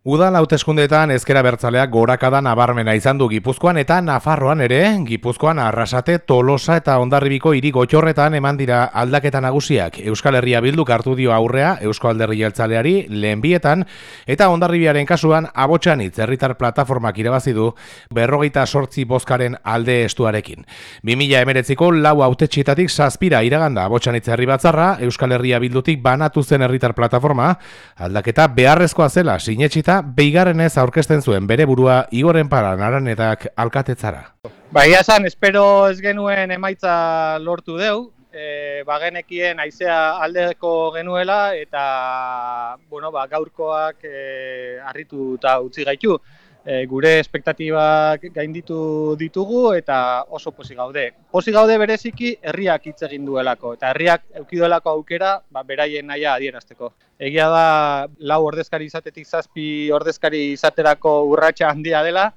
Udal hauteskundeetan ezkera bertzaleak gorakada nabarmena izan du Gipuzkoan eta Nafarroan ere, Gipuzkoan arrasate, tolosa eta ondarribiko hiri gotxorretan eman dira aldaketa nagusiak. Euskal Herria bilduk hartu dio aurrea Eusko Alderri Jeltzaleari lehenbietan eta ondarribiaren kasuan abotxanitz herritar plataformak irabazi du berrogeita sortzi bozkaren alde estuarekin. 2000 emeretziko lau autetxitatik zazpira iraganda abotxanitz herri batzarra, Euskal Herria bildutik banatu zen herritar plataforma, aldaketa beharrezkoa zela sinetxita eta beigarrenez aurkezten zuen bere burua Igoren para naranetak alkatetzara. Baia esan, espero ez genuen emaitza lortu deu, e, bagenekien aizea aldeko genuela eta bueno, ba, gaurkoak e, arritu eta utzi gaitu e, gure espektatibak gainditu ditugu eta oso posi gaude. Posi gaude bereziki herriak hitz egin duelako eta herriak eduki duelako aukera ba, beraien naia adierazteko. Egia da lau ordezkari izatetik zazpi ordezkari izaterako urratsa handia dela,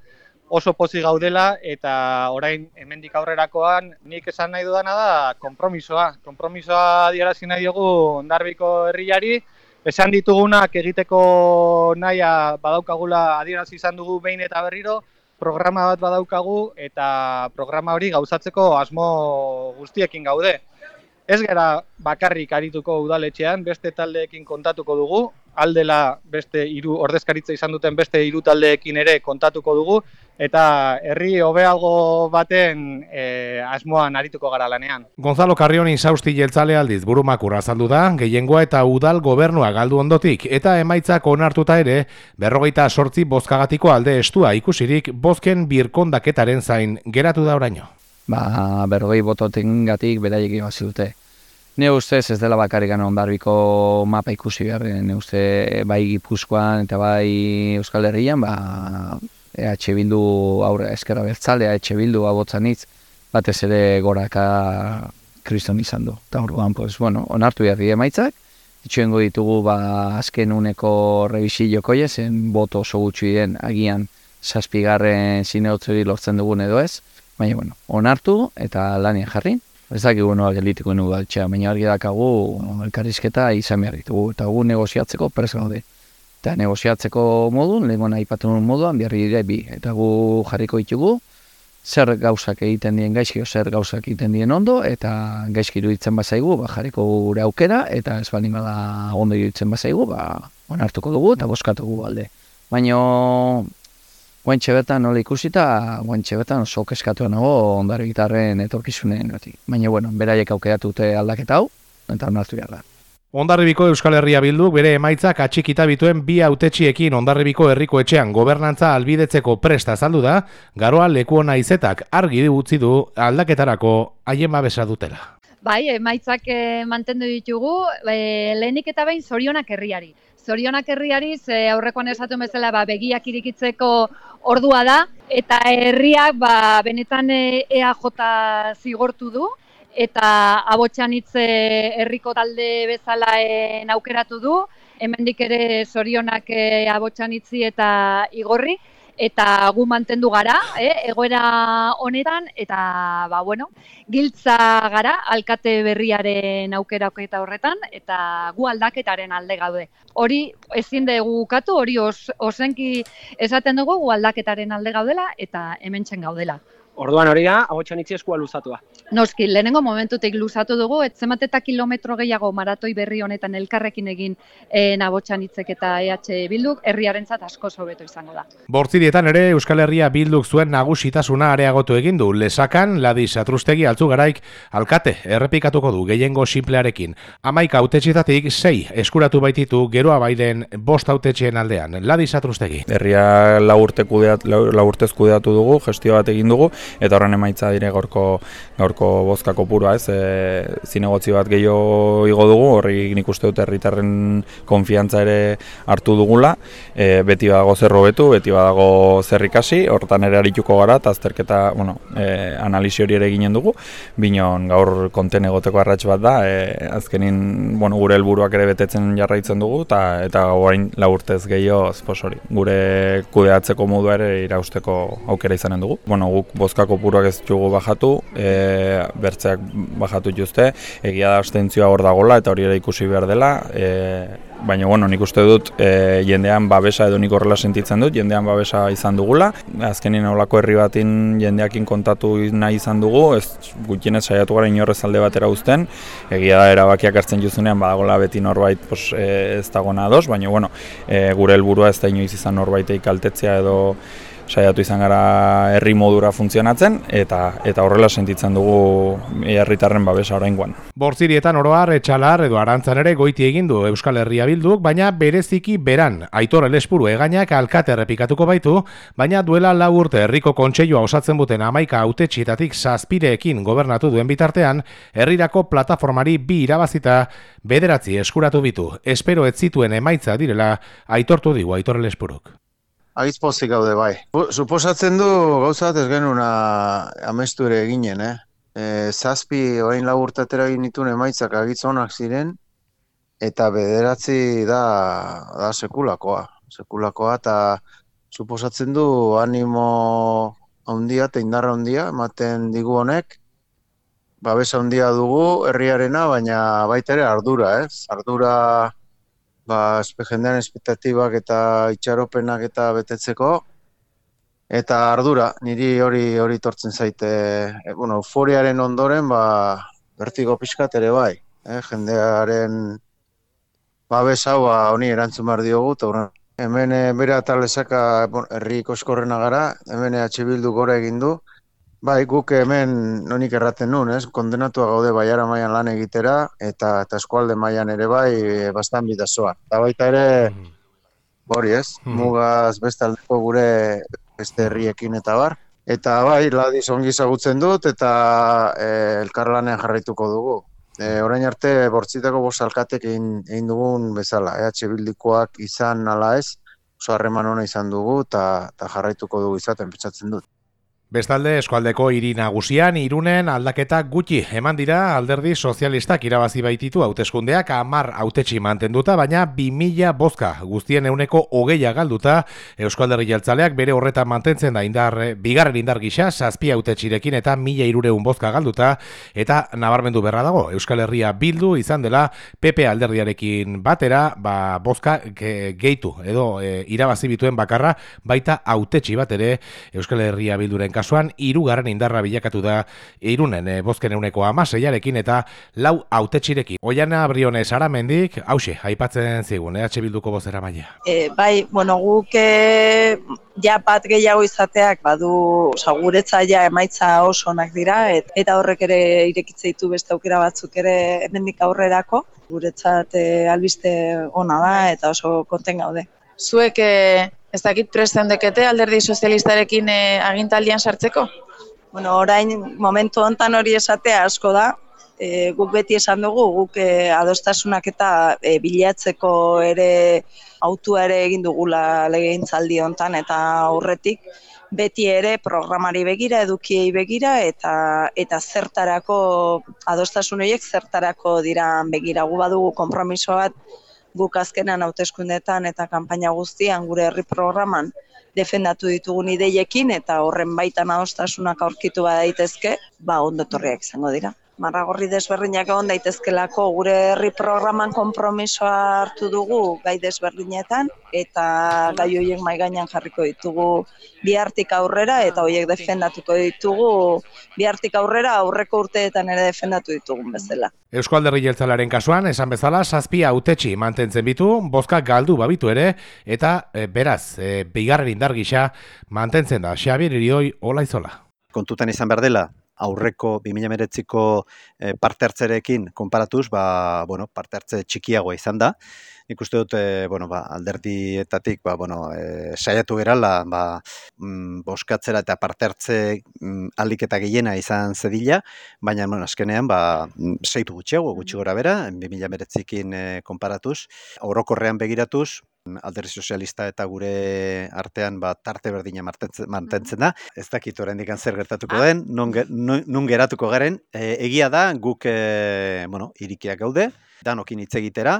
oso pozi gaudela eta orain hemendik aurrerakoan nik esan nahi dudana da konpromisoa. Konpromisoa adierazi nahi dugu Ondarbiko herriari esan ditugunak egiteko naia badaukagula adierazi izan dugu behin eta berriro, programa bat badaukagu eta programa hori gauzatzeko asmo guztiekin gaude. Ez gara bakarrik arituko udaletxean, beste taldeekin kontatuko dugu, aldela beste hiru ordezkaritza izan duten beste hiru taldeekin ere kontatuko dugu, eta herri hobeago baten e, asmoan arituko gara lanean. Gonzalo Carrioni sausti jeltzale aldiz burumakur azaldu da, gehiengoa eta udal gobernua galdu ondotik, eta emaitzak onartuta ere, berrogeita sortzi bozkagatiko alde estua ikusirik bozken birkondaketaren zain geratu da oraino. Ba, berrogei bototen gatik beraiek ibazi dute. Ne ustez ez dela bakarrikan ondarriko mapa ikusi behar, ne uste bai Gipuzkoan eta bai Euskal Herrian, ba, EH Bildu aurre eskerra bertzale, EH Bildu abotzan hitz, batez ere goraka kriston izan du. Eta orduan, pues, bueno, onartu jarri emaitzak, itxuengo ditugu ba, azken uneko revisi joko zen boto oso gutxu den agian zazpigarren zineotzeri lortzen dugun edo ez, baina, bueno, onartu eta lanien jarri. Ez dakigu noa gelitiko nugu daltxea, baina argi dakagu elkarrizketa izan behar ditugu, eta gu negoziatzeko prez gaude eta negoziatzeko modun, lehenko nahi patun moduan, biharri dire bi. Eta gu jarriko ditugu, zer gauzak egiten dien gaizki, zer gauzak egiten dien ondo, eta gaizki iruditzen bazaigu, ba, jarriko gure aukera, eta ez baldin bada ondo iruditzen bazaigu, ba, onartuko dugu eta boskatugu alde. Baina, guantxe betan nola ikusita, guantxe betan oso keskatu nago ondare gitarren etorkizunen. Baina, bueno, beraiek aukeratute aldaketa hau, eta onartu behar Ondarribiko Euskal Herria Bildu bere emaitzak atxikita bituen bi autetxiekin Ondarribiko herriko etxean gobernantza albidetzeko presta azaldu da, garoa leku ona izetak argi utzi du aldaketarako haien babesa dutela. Bai, emaitzak e, mantendu ditugu, e, lehenik eta behin zorionak herriari. Zorionak herriari, ze aurrekoan esatu bezala ba, begiak irikitzeko ordua da, eta herriak ba, benetan EAJ zigortu du, eta abotxan hitze herriko talde bezala aukeratu du, hemendik ere zorionak e, abotxan hitzi eta igorri, eta gu mantendu gara, eh, egoera honetan, eta, ba, bueno, giltza gara, alkate berriaren aukerak eta horretan, eta gu aldaketaren alde gaude. Hori ezin dugu ukatu, hori os, osenki esaten dugu gu aldaketaren alde gaudela, eta hemen gaudela. Orduan hori da, hau itxi eskua luzatua. Noski, lehenengo momentutik luzatu dugu, etzemat eta kilometro gehiago maratoi berri honetan elkarrekin egin e, nabotxan itzek eta EH Bilduk, herriaren zat asko sobeto izango da. Bortzirietan ere, Euskal Herria Bilduk zuen nagusitasuna areagotu egin du, lesakan, ladi satrustegi altzu garaik, alkate, errepikatuko du, gehiengo simplearekin. Amaika autetxitatik, sei, eskuratu baititu, geroa baiden bost autetxeen aldean, ladi satrustegi. Herria laurte kudeat, laurtez kudeatu dugu, gestio bat egin dugu, eta horren emaitza dire gaurko gaurko bozka kopurua, ez? E, zinegotzi bat gehiago igo dugu, horri nik uste dut herritarren konfiantza ere hartu dugula. E, beti badago zer robetu, beti badago zer ikasi, hortan ere arituko gara eta azterketa, bueno, e, analisi hori ere ginen dugu. Binon gaur konten egoteko arrats bat da, e, azkenin, bueno, gure helburuak ere betetzen jarraitzen dugu eta eta orain la urtez gehiago, pues hori, gure kudeatzeko modu ere irausteko aukera izanen dugu. Bueno, guk bozka bozka kopuruak ez dugu bajatu, e, bertzeak bajatu juzte, egia da abstentzioa hor dagola eta hori ere ikusi behar dela, e, baina bueno, nik uste dut e, jendean babesa edo nik horrela sentitzen dut, jendean babesa izan dugula. Azkenin olako herri batin jendeakin kontatu nahi izan dugu, ez gutienez saiatu gara inorrez alde batera uzten, egia da erabakiak hartzen juzunean badagola beti norbait pos, e, ez dagona ados, baina bueno, e, gure helburua ez da inoiz izan norbaitei kaltetzea edo saiatu izan gara herri modura funtzionatzen eta eta horrela sentitzen dugu herritarren babesa oraingoan. Bortzirietan oroar etxalar edo arantzan ere goiti egin du Euskal Herria bilduk, baina bereziki beran Aitor Elespuru egainak alkate errepikatuko baitu, baina duela lau urte herriko kontseilua osatzen buten amaika autetxietatik zazpireekin gobernatu duen bitartean, herrirako plataformari bi irabazita bederatzi eskuratu bitu. Espero ez zituen emaitza direla aitortu digu Aitor Elespuruk. Agiz pozik gaude bai. Suposatzen du gauza bat ez genuna amestu ere eginen, eh? E, zazpi orain lau urtatera egin dituen emaitzak agitz onak ziren, eta bederatzi da, da sekulakoa. Sekulakoa eta suposatzen du animo handia eta indarra handia ematen digu honek, babesa handia dugu herriarena, baina baita ere ardura, ez? Ardura ba, jendean espektatibak eta itxaropenak eta betetzeko, eta ardura, niri hori hori tortzen zaite, e, bueno, euforiaren ondoren, ba, bertigo pixkat ere bai, eh, jendearen babes hau ba, honi erantzun behar diogu, eta hemen e, bera talezaka herri koskorrena gara, hemen EH Bildu gora egin du, Bai, guk hemen nonik erraten nun, ez? Kondenatua gaude baiara mailan lan egitera eta eta eskualde mailan ere bai bastan bidazoa. Eta baita ere mm hori, ez? Mm Mugaz bestaldeko gure beste herriekin eta bar. Eta bai, ladiz ongi zagutzen dut eta e, elkarlanean jarraituko dugu. E, orain arte bortzitako bost alkatek egin, egin dugun bezala, EH Bildikoak izan ala ez, oso harreman ona izan dugu eta jarraituko dugu izaten pentsatzen dut. Bestalde, eskualdeko hiri nagusian irunen aldaketa gutxi eman dira alderdi sozialistak irabazi baititu hauteskundeak hamar hautetsi mantenduta, baina bi mila bozka guztien euneko hogeia galduta Euskalderri Jeltzaleak bere horretan mantentzen da indar, bigarren indar gisa, zazpi hautetsirekin eta mila irureun bozka galduta, eta nabarmendu berra dago, Euskal Herria bildu izan dela PP alderdiarekin batera, ba, bozka gehitu, edo e, irabazi bituen bakarra, baita hautetsi bat ere Euskal Herria bilduren kasuan hirugarren indarra bilakatu da irunen e, bozken euneko amaseiarekin eta lau autetxirekin. Oiana Briones Aramendik, hause, aipatzen zigun, EH Bilduko bozera maia. E, bai, bueno, guk e, ja bat gehiago izateak badu oza, guretza ja emaitza oso onak dira et, eta horrek ere irekitze ditu beste aukera batzuk ere hemendik aurrerako guretzat e, albiste ona da eta oso konten gaude. Zuek e, ez dakit presten dekete alderdi sozialistarekin e, agintaldian sartzeko? Bueno, orain momentu hontan hori esatea asko da, e, guk beti esan dugu, guk e, adostasunak eta e, bilatzeko ere autua ere egin dugula legegintzaldi hontan eta aurretik. Beti ere programari begira, edukiei begira eta eta zertarako adostasun horiek zertarako dira begira. Gu badugu konpromiso bat guk azkenan hauteskundetan eta kanpaina guztian gure herri programan defendatu ditugun ideiekin eta horren baitan adostasunak aurkitu bada daitezke, ba ondotorriak izango dira. Marragorri desberdinak egon daitezkelako gure herri programan konpromisoa hartu dugu gai desberdinetan eta gai horiek mai gainean jarriko ditugu bihartik aurrera eta horiek defendatuko ditugu bihartik aurrera aurreko urteetan ere defendatu ditugun bezala. Eusko Alderri Jeltzalaren kasuan, esan bezala, zazpi autetxi mantentzen bitu, bozka galdu babitu ere, eta e, beraz, e, bigarren indar gisa mantentzen da, Xabier Irioi, Ola Izola. Kontutan izan behar dela, aurreko 2019ko e, parte hartzerekin konparatuz, ba, bueno, parte hartze txikiagoa izan da. Nik uste dut, e, bueno, ba, alderdietatik, ba, bueno, e, saiatu gerala, ba, mm, boskatzera eta parte hartze mm, alik eta gehiena izan zedila, baina, bueno, azkenean, ba, zeitu gutxiago, gutxi gora bera, 2019ekin e, konparatuz. Orokorrean begiratuz, alderri sozialista eta gure artean ba, tarte berdina mantentzen da. Ez dakit oraindik zer gertatuko den, non, nun geratuko garen. E, egia da, guk e, bueno, irikiak gaude, danokin hitz egitera,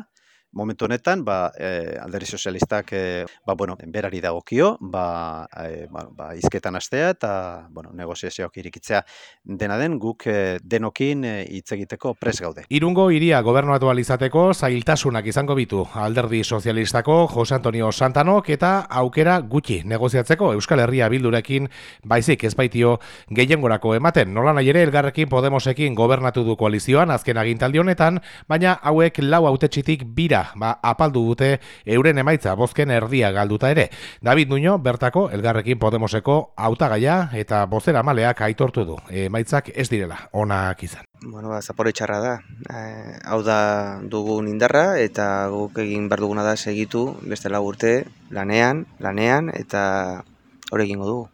momentu honetan, ba, e, alderdi sozialistak, e, ba, bueno, berari dagokio, ba, e, ba, ba, izketan astea eta, bueno, negoziazioak irikitzea dena den, guk e, denokin e, hitz egiteko pres gaude. Irungo iria gobernuatu izateko zailtasunak izango bitu alderdi sozialistako Jose Antonio Santanok eta aukera gutxi negoziatzeko Euskal Herria bildurekin baizik ez baitio gehiengorako ematen. Nola nahi ere elgarrekin Podemosekin gobernatu du koalizioan azken agintaldi honetan, baina hauek lau autetxitik bira ba, apaldu dute euren emaitza bozken erdia galduta ere. David Nuño bertako elgarrekin Podemoseko hautagaia eta bozera maleak aitortu du. Emaitzak ez direla onak izan. Bueno, ba, zapore txarra da. E, hau da dugun indarra eta guk egin behar duguna da segitu beste urte lanean, lanean eta hori egingo dugu.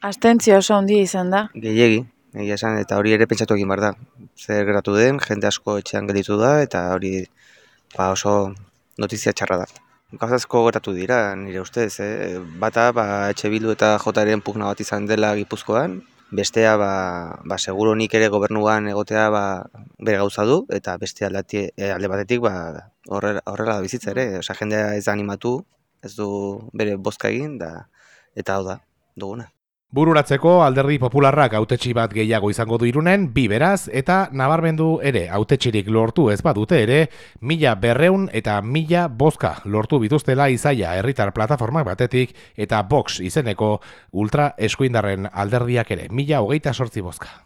Astentzio oso handia izan da. Gehiegi, egia esan, eta hori ere pentsatu egin behar da. Zer geratu den, jende asko etxean gelditu da eta hori ba, oso notizia txarra da. Gauzazko geratu dira, nire ustez, eh? bata ba, etxe bildu eta jotaren pugna bat izan dela gipuzkoan, bestea ba, ba seguro nik ere gobernuan egotea ba, bere gauza du, eta beste aldati, eh, alde batetik ba, horrela, horrela bizitza ere, Osa, jendea ez animatu, ez du bere bozka egin, da, eta hau da, duguna. Bururatzeko alderdi popularrak autetxi bat gehiago izango du irunen, bi beraz, eta nabarmendu ere autetxirik lortu ez badute ere, mila berreun eta mila bozka lortu bituztela izaia herritar plataformak batetik, eta box izeneko ultra eskuindarren alderdiak ere, mila hogeita sortzi bozka.